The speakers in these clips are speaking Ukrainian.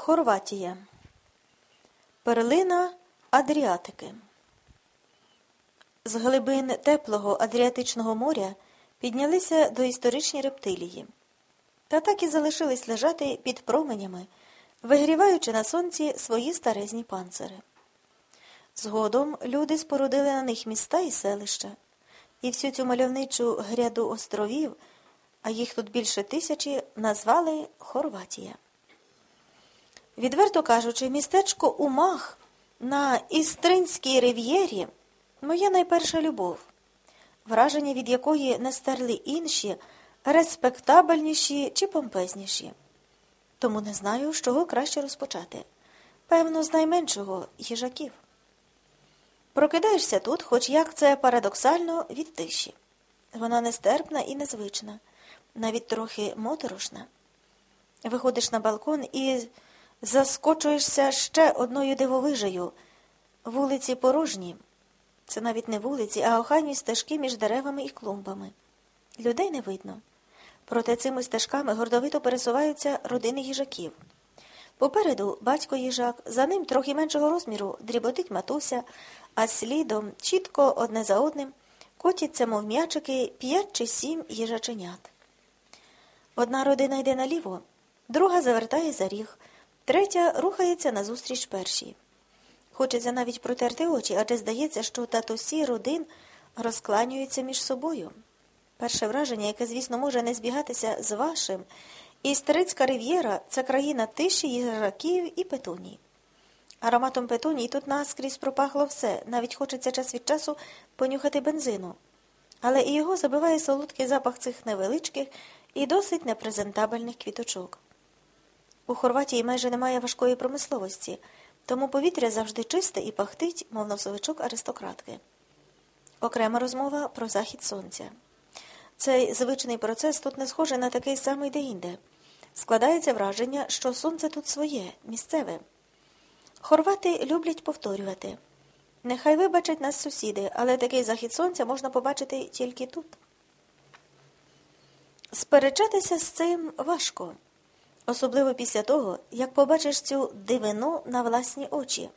Хорватія. Перлина Адріатики. З глибин теплого Адріатичного моря піднялися доісторичні рептилії, та так і залишились лежати під променями, вигріваючи на сонці свої старезні панцири. Згодом люди спорудили на них міста і селища, і всю цю мальовничу гряду островів, а їх тут більше тисячі, назвали Хорватія. Відверто кажучи, містечко Умах на Істринській рив'єрі моя найперша любов, враження від якої не стерли інші, респектабельніші чи помпезніші. Тому не знаю, з чого краще розпочати. Певно, з найменшого їжаків. Прокидаєшся тут, хоч як це парадоксально, від тиші. Вона нестерпна і незвична, навіть трохи моторошна. Виходиш на балкон і заскочуєшся ще одною дивовижею. Вулиці порожні. Це навіть не вулиці, а охайні стежки між деревами і клумбами. Людей не видно. Проте цими стежками гордовито пересуваються родини їжаків. Попереду батько їжак, за ним трохи меншого розміру дріботить матуся, а слідом, чітко одне за одним, котяться, мов м'ячики, п'ять чи сім їжаченят. Одна родина йде наліво, друга завертає за ріг, третя рухається назустріч першій. Хочеться навіть протерти очі, адже здається, що татусі родин розкланюються між собою. Перше враження, яке, звісно, може не збігатися з вашим, Істерицька рив'єра це країна тиші, їжаків і петуній. Ароматом петуній тут наскрізь пропахло все, навіть хочеться час від часу понюхати бензину. Але і його забиває солодкий запах цих невеличких і досить непрезентабельних квіточок. У Хорватії майже немає важкої промисловості, тому повітря завжди чисте і пахтить, мов носовичок аристократки. Окрема розмова про захід сонця. Цей звичний процес тут не схожий на такий самий де-інде. Складається враження, що сонце тут своє, місцеве. Хорвати люблять повторювати. Нехай вибачать нас сусіди, але такий захід сонця можна побачити тільки тут. Сперечатися з цим важко, особливо після того, як побачиш цю дивину на власні очі.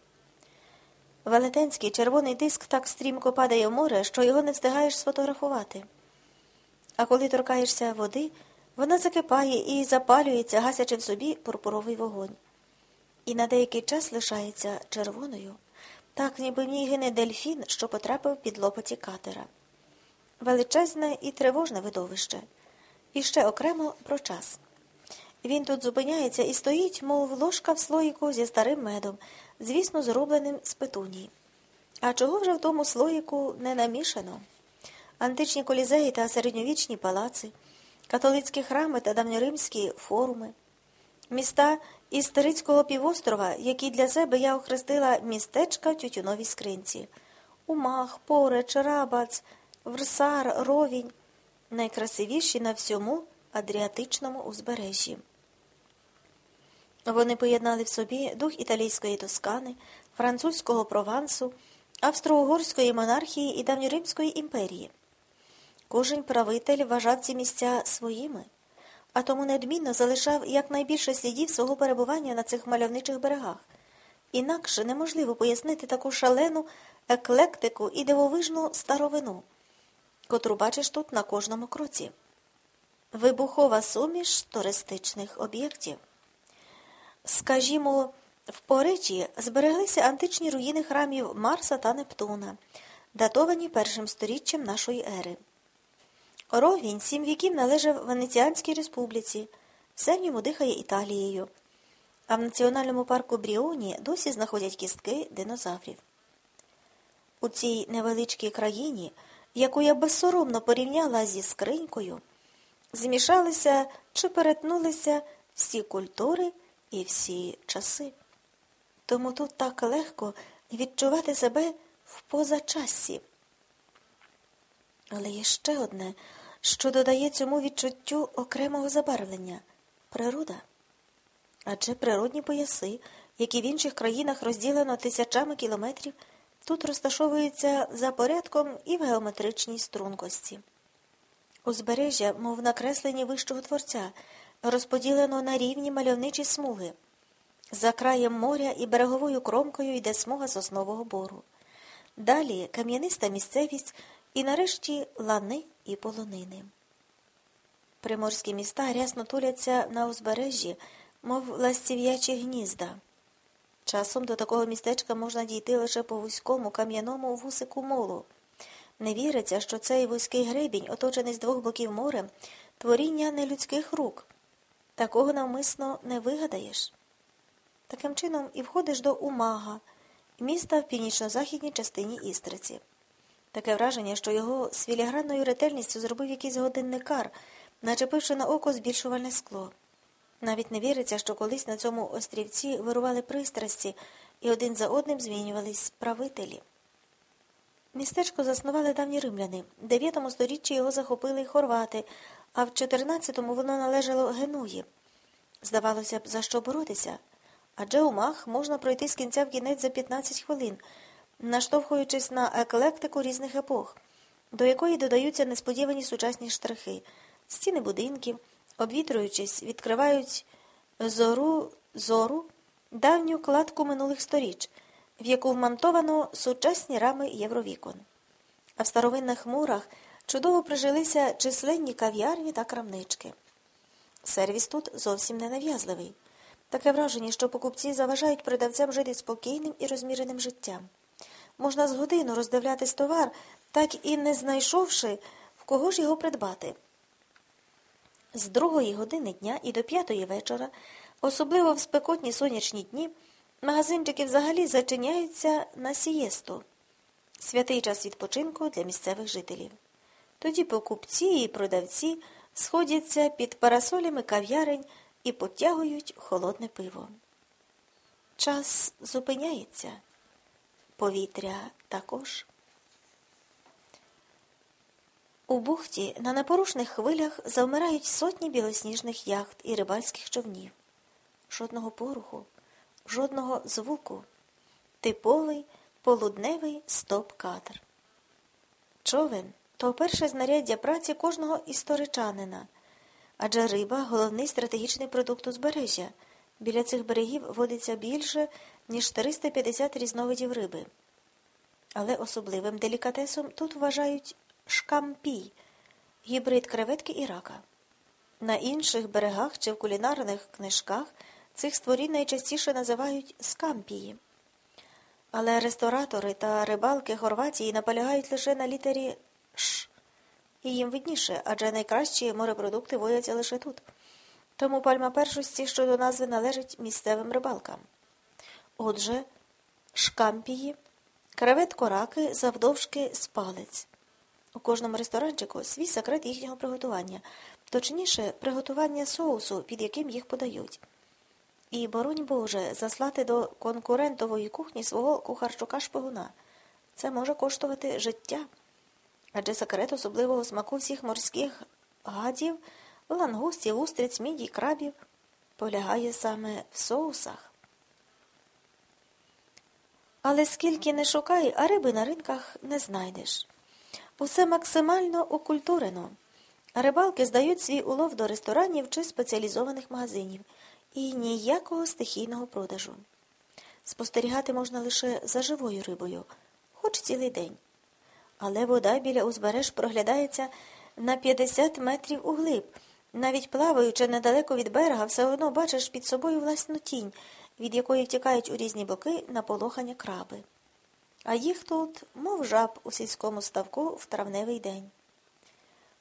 Велетенський червоний диск так стрімко падає в море, що його не встигаєш сфотографувати. А коли торкаєшся води, вона закипає і запалюється, гасячи в собі пурпуровий вогонь. І на деякий час лишається червоною, так ніби в ній гине дельфін, що потрапив під лопаті катера. Величезне і тривожне видовище. І ще окремо про час. Він тут зупиняється і стоїть, мов ложка в слоїку зі старим медом, звісно, зробленим з петунії. А чого вже в тому слоїку не намішано? Античні колізеї та середньовічні палаци, католицькі храми та давньоримські форуми, міста історицького півострова, які для себе я охрестила містечка в тютюновій скринці, Умах, Пореч, Рабац, Врсар, Ровінь, найкрасивіші на всьому Адріатичному узбережжі. Вони поєднали в собі дух італійської тоскани, французького провансу, австро-угорської монархії і давньоримської імперії. Кожен правитель вважав ці місця своїми, а тому неодмінно залишав якнайбільше слідів свого перебування на цих мальовничих берегах. Інакше неможливо пояснити таку шалену еклектику і дивовижну старовину, котру бачиш тут на кожному кроці. Вибухова суміш туристичних об'єктів. Скажімо, в Поречі збереглися античні руїни храмів Марса та Нептуна, датовані першим сторіччям нашої ери. Ровінь сім віків належав Венеціанській республіці, все в ньому дихає Італією, а в національному парку Бріоні досі знаходять кістки динозаврів. У цій невеличкій країні, яку я безсоромно порівняла зі скринькою, змішалися чи перетнулися всі культури і всі часи. Тому тут так легко відчувати себе в позачассі. Але є ще одне, що додає цьому відчуттю окремого забарвлення природа. Адже природні пояси, які в інших країнах розділено тисячами кілометрів, тут розташовуються за порядком і в геометричній стрункості. Узбережжя, мов накреслені вищого творця, розподілено на рівні мальовничі смуги, За краєм моря і береговою кромкою йде смуга соснового бору. Далі кам'яниста місцевість і нарешті лани і полонини. Приморські міста рясно туляться на узбережжі, мов ластів'ячі гнізда. Часом до такого містечка можна дійти лише по вузькому кам'яному вусику молу. Не віриться, що цей вузький гребінь, оточений з двох боків морем, творіння нелюдських рук. Такого навмисно не вигадаєш. Таким чином і входиш до Умага, міста в північно-західній частині Істриці. Таке враження, що його з філігранною ретельністю зробив якийсь годинникар, начепивши на око збільшувальне скло. Навіть не віриться, що колись на цьому острівці вирували пристрасті і один за одним змінювались правителі. Містечко заснували давні римляни. В 9 сторіччі його захопили хорвати, а в 14-му воно належало Генуї. Здавалося б, за що боротися? Адже у мах можна пройти з кінця в кінець за 15 хвилин, наштовхуючись на еклектику різних епох, до якої додаються несподівані сучасні штрихи, стіни будинків, обвітруючись, відкривають зору зору давню кладку минулих сторіч, в яку вмонтовано сучасні рами євровікон. А в старовинних мурах чудово прижилися численні кав'ярні та крамнички. Сервіс тут зовсім не нав'язливий. Таке враження, що покупці заважають продавцям жити спокійним і розміреним життям. Можна з годину роздивлятись товар, так і не знайшовши, в кого ж його придбати. З другої години дня і до п'ятої вечора, особливо в спекотні сонячні дні, магазинчики взагалі зачиняються на сієсту святий час відпочинку для місцевих жителів. Тоді покупці і продавці сходяться під парасолями кав'ярень і потягують холодне пиво. Час зупиняється, повітря також. У бухті на непорушних хвилях завмирають сотні білосніжних яхт і рибальських човнів. Жодного поруху, жодного звуку, типовий полудневий стоп-кадр. Човен то перше знаряддя праці кожного історичанина, адже риба головний стратегічний продукт узбережжя. Біля цих берегів водиться більше, ніж 350 різновидів риби. Але особливим делікатесом тут вважають шкампій, гібрид креветки і рака. На інших берегах чи в кулінарних книжках цих створінь найчастіше називають скампії. Але ресторатори та рибалки Хорватії наполягають лише на літері Ш. І їм видніше, адже найкращі морепродукти водяться лише тут. Тому пальма першості щодо назви належить місцевим рибалкам. Отже, шкампії, креветко раки завдовжки спалець. У кожному ресторанчику свій секрет їхнього приготування, точніше, приготування соусу, під яким їх подають. І, боронь Боже, заслати до конкурентової кухні свого кухарчука шпигуна. Це може коштувати життя. Адже секрет особливого смаку всіх морських гадів, лангустів, устриць, мідій, крабів полягає саме в соусах. Але скільки не шукай, а риби на ринках не знайдеш. Усе максимально окультурено. Рибалки здають свій улов до ресторанів чи спеціалізованих магазинів і ніякого стихійного продажу. Спостерігати можна лише за живою рибою, хоч цілий день. Але вода біля узбереж проглядається на 50 метрів углиб. Навіть плаваючи недалеко від берега, все одно бачиш під собою власну тінь, від якої втікають у різні боки наполохані краби. А їх тут, мов жаб у сільському ставку в травневий день.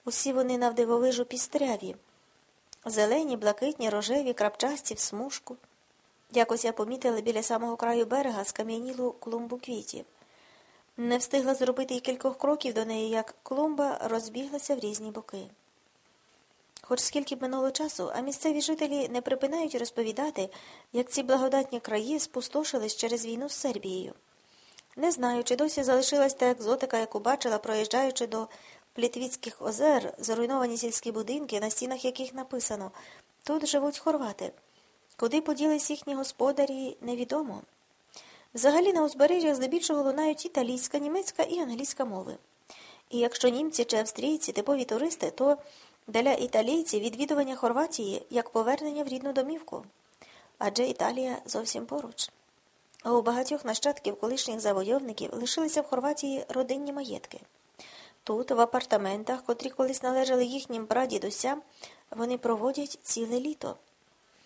Усі вони навдивовижу пістряві, зелені, блакитні, рожеві, крапчасті в смужку. Якось я помітила біля самого краю берега скам'янілу клумбу квітів. Не встигла зробити й кількох кроків до неї, як клумба розбіглася в різні боки. Хоч скільки б минуло часу, а місцеві жителі не припинають розповідати, як ці благодатні краї спустошились через війну з Сербією. Не знаю, чи досі залишилась та екзотика, яку бачила, проїжджаючи до Плітвіцьких озер, зруйновані сільські будинки, на стінах яких написано тут живуть хорвати. Куди поділись їхні господарі, невідомо. Взагалі на узбережжях здебільшого лунають італійська, німецька і англійська мови. І якщо німці чи австрійці типові туристи, то для італійців відвідування Хорватії як повернення в рідну домівку. Адже Італія зовсім поруч. А у багатьох нащадків колишніх завойовників лишилися в Хорватії родинні маєтки. Тут, в апартаментах, котрі колись належали їхнім прадідусям, вони проводять ціле літо.